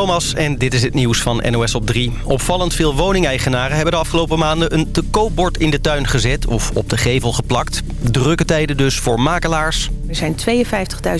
Thomas en dit is het nieuws van NOS op 3. Opvallend veel woningeigenaren hebben de afgelopen maanden een te koopbord in de tuin gezet of op de gevel geplakt. Drukke tijden dus voor makelaars. Er zijn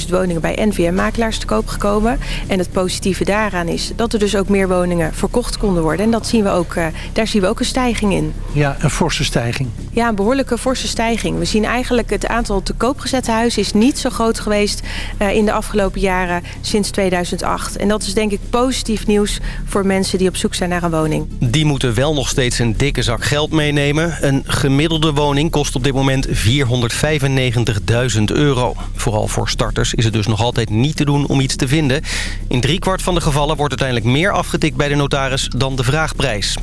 52.000 woningen bij NVM makelaars te koop gekomen. En het positieve daaraan is dat er dus ook meer woningen verkocht konden worden. En dat zien we ook, uh, daar zien we ook een stijging in. Ja, een forse stijging. Ja, een behoorlijke forse stijging. We zien eigenlijk het aantal te koop gezette huizen is niet zo groot geweest uh, in de afgelopen jaren sinds 2008. En dat is denk ik positief nieuws voor mensen die op zoek zijn naar een woning. Die moeten wel nog steeds een dikke zak geld meenemen. Een gemiddelde woning kost op dit moment 495.000 euro. Vooral voor starters is het dus nog altijd niet te doen om iets te vinden. In driekwart van de gevallen wordt uiteindelijk meer afgetikt bij de notaris dan de vraagprijs.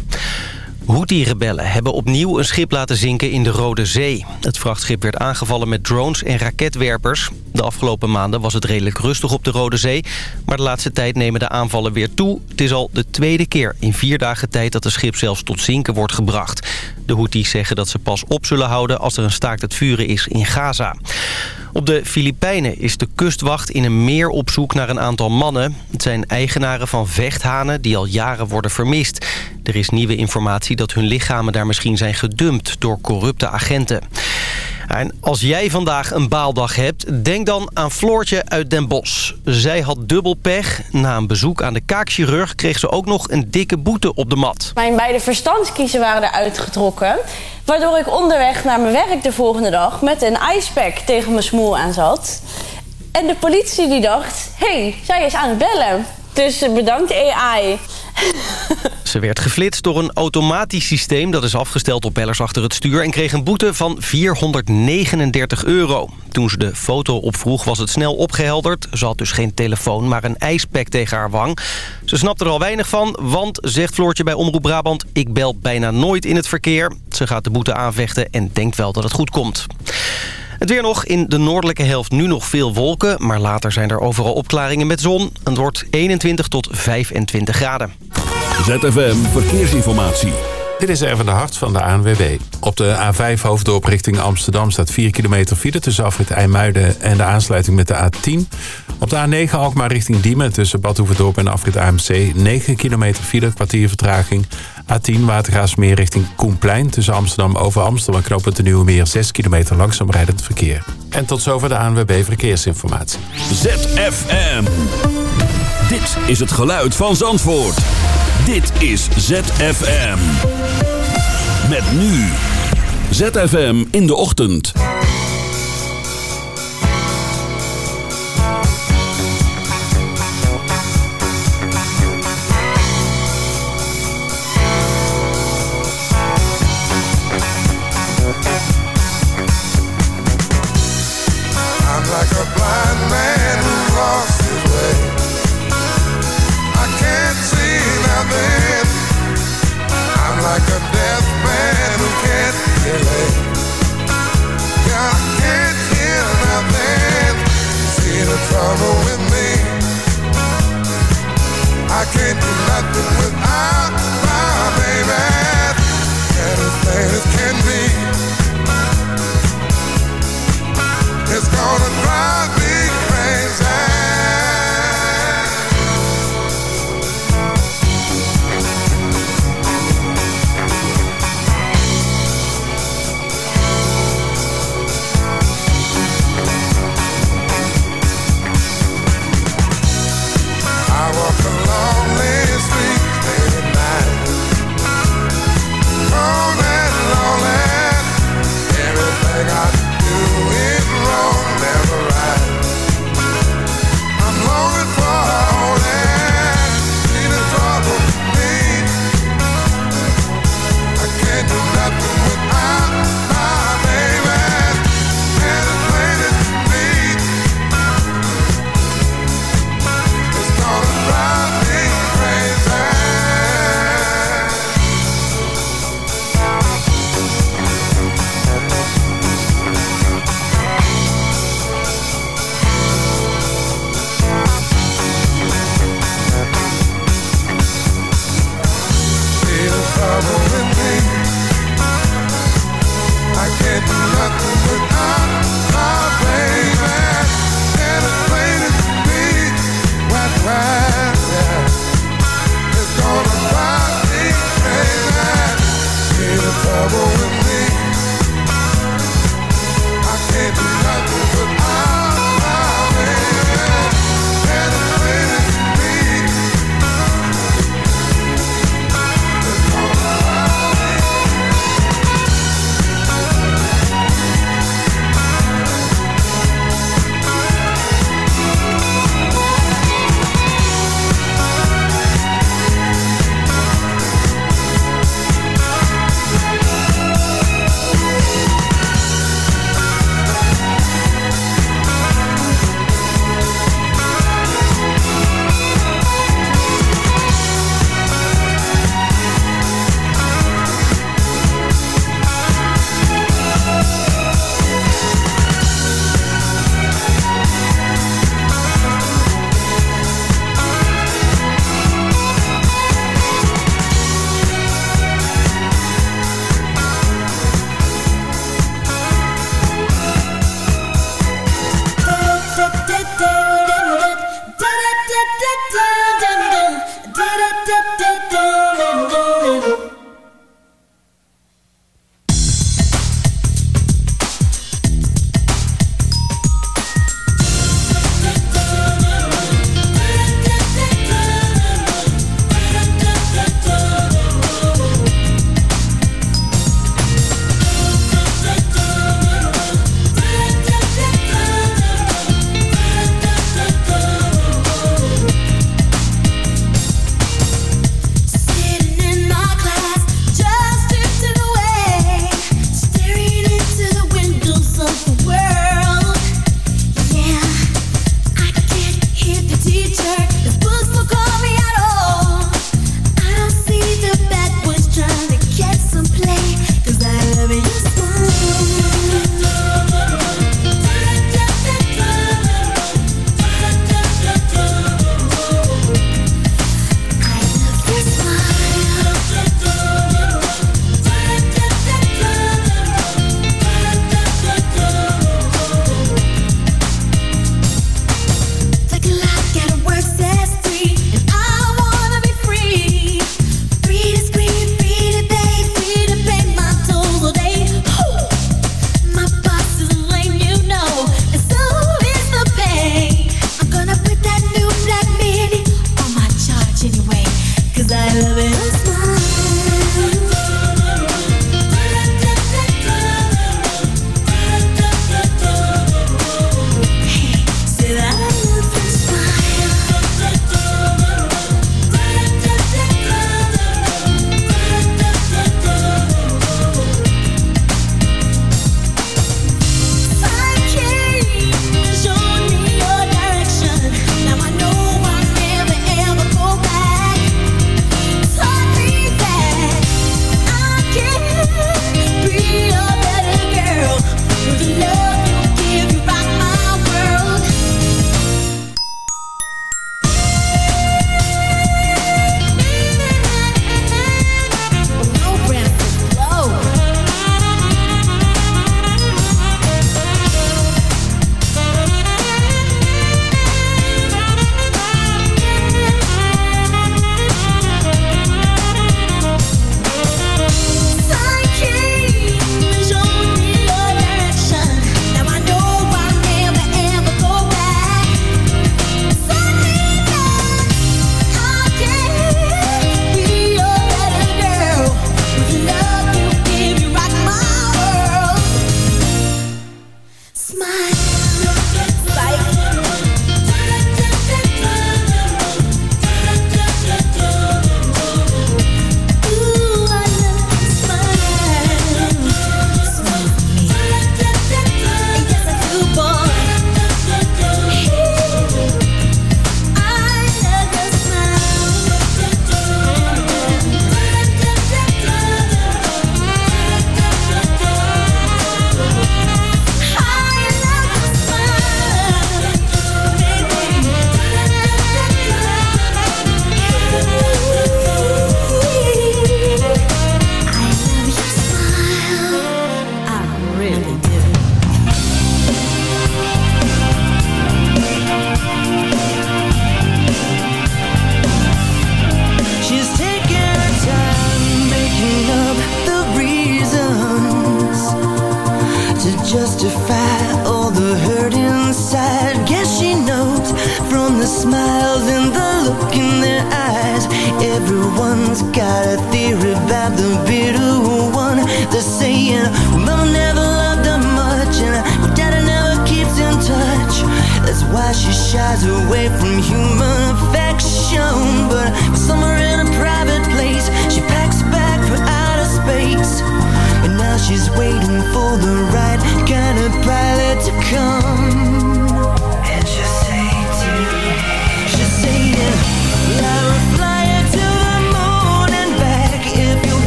Houthi-rebellen hebben opnieuw een schip laten zinken in de Rode Zee. Het vrachtschip werd aangevallen met drones en raketwerpers. De afgelopen maanden was het redelijk rustig op de Rode Zee... maar de laatste tijd nemen de aanvallen weer toe. Het is al de tweede keer in vier dagen tijd dat het schip zelfs tot zinken wordt gebracht. De Houthis zeggen dat ze pas op zullen houden als er een staakt het vuren is in Gaza. Op de Filipijnen is de kustwacht in een meer op zoek naar een aantal mannen. Het zijn eigenaren van vechthanen die al jaren worden vermist. Er is nieuwe informatie dat hun lichamen daar misschien zijn gedumpt door corrupte agenten. En als jij vandaag een baaldag hebt, denk dan aan Floortje uit Den Bosch. Zij had dubbel pech. Na een bezoek aan de kaakchirurg kreeg ze ook nog een dikke boete op de mat. Mijn beide verstandskiezen waren eruit getrokken. Waardoor ik onderweg naar mijn werk de volgende dag met een icepack tegen mijn smoel aan zat. En de politie die dacht, hé, hey, zij is aan het bellen. Dus bedankt AI. Ze werd geflitst door een automatisch systeem... dat is afgesteld op bellers achter het stuur... en kreeg een boete van 439 euro. Toen ze de foto opvroeg was het snel opgehelderd. Ze had dus geen telefoon, maar een ijspack tegen haar wang. Ze snapte er al weinig van, want, zegt Floortje bij Omroep Brabant... ik bel bijna nooit in het verkeer. Ze gaat de boete aanvechten en denkt wel dat het goed komt. Het weer nog. In de noordelijke helft nu nog veel wolken. Maar later zijn er overal opklaringen met zon. Het wordt 21 tot 25 graden. ZFM Verkeersinformatie. Dit is even de hart van de ANWB. Op de A5 hoofddorp richting Amsterdam staat 4 kilometer file... tussen afrit IJmuiden en de aansluiting met de A10. Op de A9 Alkmaar richting Diemen tussen Badhoevedorp en afrit AMC... 9 kilometer file, kwartier vertraging. A10 Watergaasmeer richting Koenplein tussen Amsterdam over Amsterdam... en knooppunt de Nieuwe Meer 6 kilometer langzaam rijdend verkeer. En tot zover de ANWB Verkeersinformatie. ZFM. Dit is het geluid van Zandvoort. Dit is ZFM. Met nu. ZFM in de ochtend. like the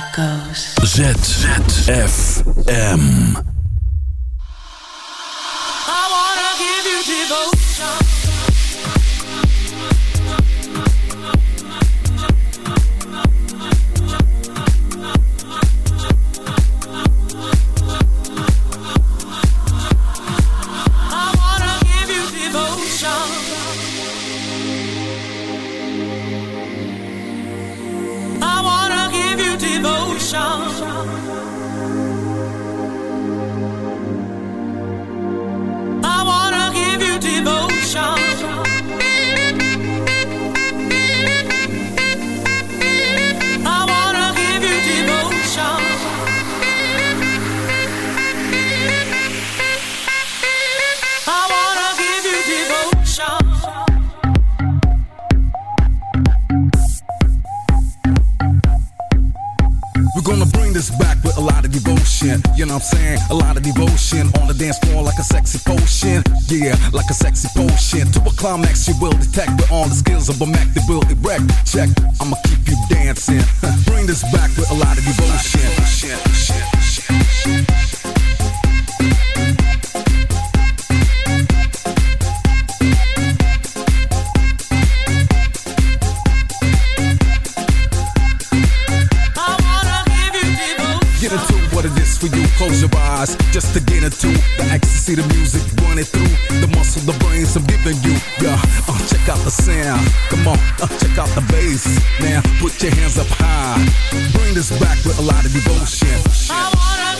Love goes. ZFM. The sound. Come on, uh, check out the bass. Now put your hands up high. Bring this back with a lot of devotion.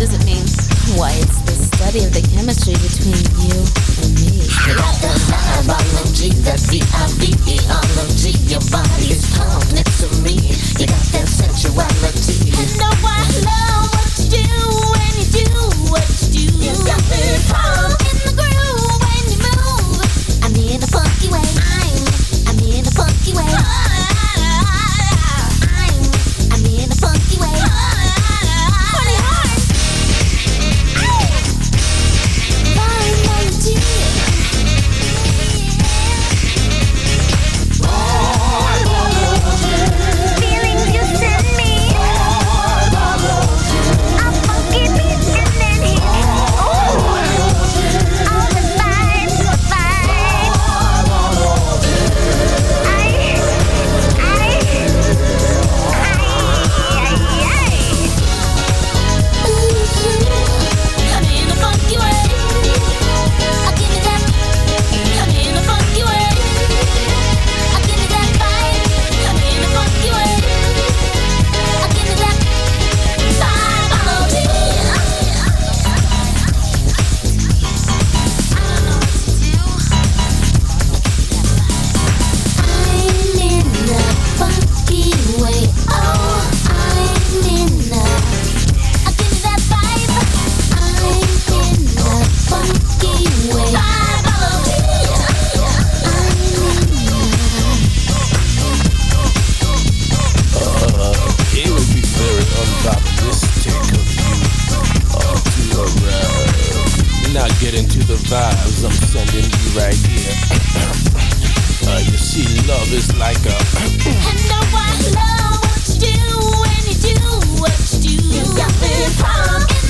You ask, what does it mean? Why, it's the study of the chemistry between you and me. Biology, that V-I-V-E-ology. Your body is calm next to me. You got that sensuality. I know I love what you do when you do what you do. You got me calm get into the vibes I'm sending you right here. uh, you see, love is like a. I know I love what you do when you do what you do. You got me calm